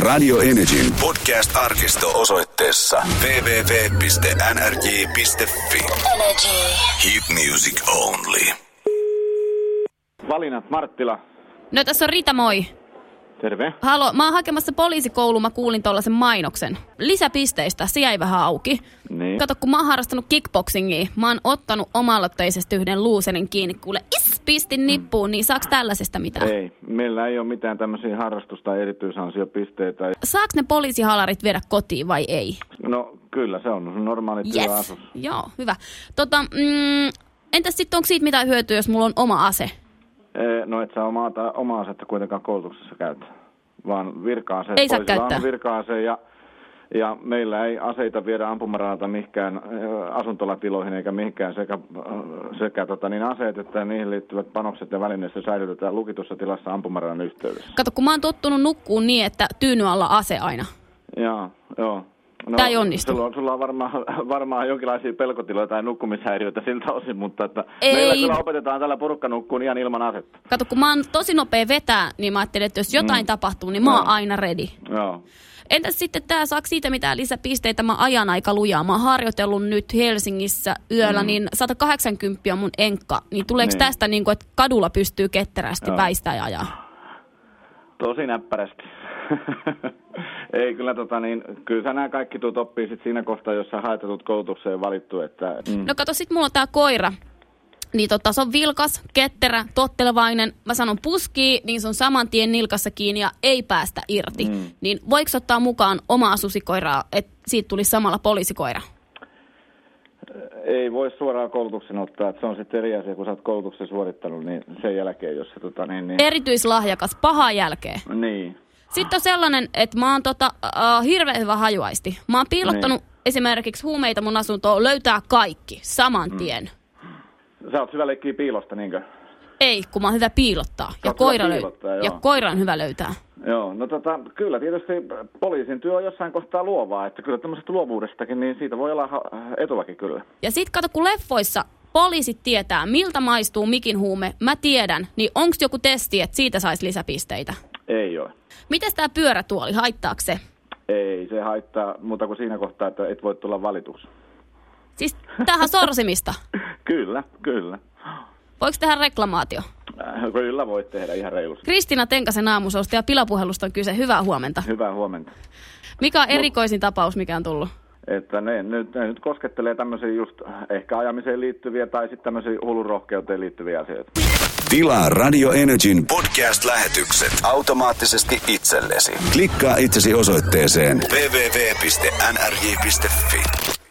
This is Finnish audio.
Radio Energyn podcast-arkisto osoitteessa www.nrj.fi. Energy. Hit music only. Valinnat Marttila. No tässä on Rita, moi. Terve. Halo, mä oon hakemassa poliisikouluun, mä kuulin tuollaisen mainoksen. Lisäpisteistä, se jäi vähän auki. Niin. Kato, kun mä oon harrastanut kickboxingia, mä oon ottanut omaloitteisesti yhden luuserin kiinni, kuule, is, pistin nippuun, niin saaks tällaisesta mitään? Ei, meillä ei ole mitään tämmöisiä harrastusta erityisansiopisteitä. Saaks ne poliisihalarit viedä kotiin vai ei? No kyllä, se on normaali Yes. työasus. Joo, hyvä. Tota, mm, entäs sitten onko siitä mitään hyötyä, jos mulla on oma ase? Ee, No et saa omaa, omaa asetta kuitenkaan koulutuksessa käyttää, vaan virka-ase. Ei saa käyttää. on virka-ase ja, ja meillä ei aseita viedä ampumaralta mihinkään asuntolatiloihin eikä mihinkään sekä, sekä tota, niin aseet että niihin liittyvät panokset ja välineistä säilytetään lukitussa tilassa ampumaradan yhteydessä. Kato, kun mä oon tottunut nukkuun niin, että tyyny alla ase aina. Joo, joo. No, Tää ei onnistu. Sulla on, sulla on varmaan, varmaan jonkinlaisia pelkotiloja tai nukkumishäiriöitä siltä osin, mutta että Ei. meillä kyllä opetetaan tällä porukka nukkuun ihan ilman asetta. Kato, kun mä oon tosi nopea vetää, niin mä ajattelin, että jos jotain mm. tapahtuu, niin mä oon Joo. aina ready. Joo. Entäs sitten tää, saako siitä mitään lisäpisteitä? Mä ajan aika lujaa. Mä oon harjoitellut nyt Helsingissä yöllä, mm. niin 180 on mun enkka. Niin tuleeko Niin. tästä niin kuin, että kadulla pystyy ketterästi Joo. väistää ja ajaa? Tosi näppärästi. ei kyllä tota niin, kyllä sä nämä kaikki tuut oppii sit siinä kohtaa, jos sä haet tuut koulutukseen valittu, että mm. No kato, sit mulla on tää koira. Niin tota, se on vilkas, ketterä, tottelevainen. Mä sanon puskii, niin se on saman tien nilkassa kiinni ja ei päästä irti. Mm. Niin voiko ottaa mukaan omaa susikoiraa, että siitä tulisi samalla poliisikoira? ei voi suoraan koulutuksen ottaa, että se on sitten eri asia, kun sä oot koulutuksen suorittanut, niin sen jälkeen, jos se tota niin, niin, Erityislahjakas, pahaa jälkeen. niin. Sitten on sellainen, että mä oon tota, äh, hirveän hyvä hajuaisti. Mä oon piilottanut Niin. esimerkiksi huumeita mun asuntoon, löytää kaikki saman tien. Sä oot hyvä leikkiä piilosta, niinkö? Ei, kun mä oon hyvä piilottaa. Ja koira, löy- piilottaa, joo. ja koira on hyvä löytää. Joo, no tota, kyllä tietysti poliisin työ on jossain kohtaa luovaa, että kyllä tämmöisestä luovuudestakin, niin siitä voi olla etuakin kyllä. Ja sit kato, kun leffoissa poliisit tietää, miltä maistuu mikin huume, mä tiedän, niin onks joku testi, että siitä saisi lisäpisteitä? Ei ole. Mites tää pyörätuoli, haittaako se? Ei se haittaa muuta kuin siinä kohtaa, että et voi tulla valituksi. Siis tähän sorsimista. Kyllä, kyllä. Voiko tehdä reklamaatio? Äh, Kyllä voit tehdä ihan reilusti. Kristiina Tenkasen aamusousta ja pilapuhelusta on kyse. Hyvää huomenta. Hyvää huomenta. Mikä on erikoisin tapaus, mikä on tullut? Että ne nyt, ne nyt koskettelee tämmöisiä just ehkä ajamiseen liittyviä tai sitten tämmöisiä hullurohkeuteen liittyviä asioita. Tilaa Radio Energyn podcast-lähetykset automaattisesti itsellesi. Klikkaa itsesi osoitteeseen www.nrj.fi.